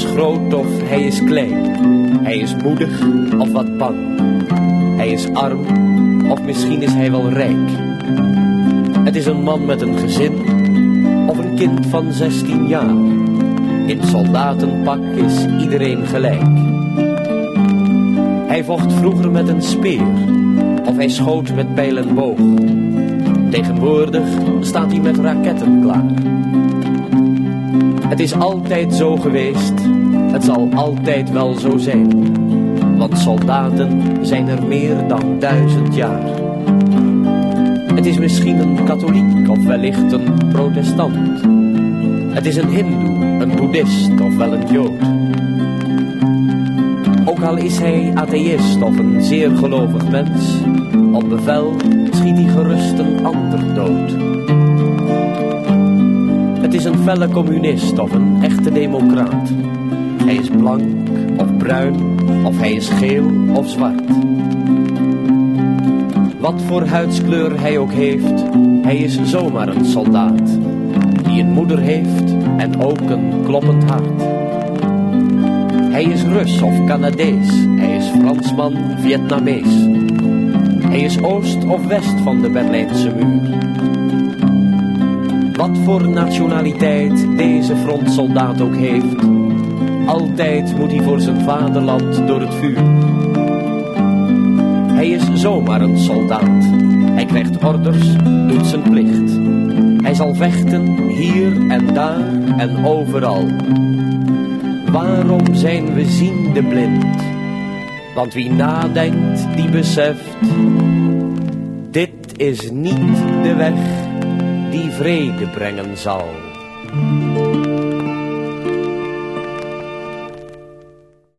groot of hij is klein. Hij is moedig of wat bang. Hij is arm of misschien is hij wel rijk. Het is een man met een gezin of een kind van 16 jaar. In soldatenpak is iedereen gelijk. Hij vocht vroeger met een speer of hij schoot met pijl en boog. Tegenwoordig staat hij met raketten klaar. Het is altijd zo geweest, het zal altijd wel zo zijn. Want soldaten zijn er meer dan duizend jaar. Het is misschien een katholiek of wellicht een protestant. Het is een hindoe, een boeddhist of wel een jood. Ook al is hij atheïst of een zeer gelovig mens, op bevel schiet hij gerust een ander felle communist of een echte democraat. Hij is blank of bruin of hij is geel of zwart. Wat voor huidskleur hij ook heeft, hij is zomaar een soldaat. Die een moeder heeft en ook een kloppend hart. Hij is Rus of Canadees, hij is Fransman, Vietnamees. Hij is oost of west van de Berlijnse muur. Wat voor nationaliteit deze frontsoldaat ook heeft, altijd moet hij voor zijn vaderland door het vuur. Hij is zomaar een soldaat. Hij krijgt orders, doet zijn plicht. Hij zal vechten hier en daar en overal. Waarom zijn we ziende blind? Want wie nadenkt, die beseft, dit is niet de weg die vrede brengen zal.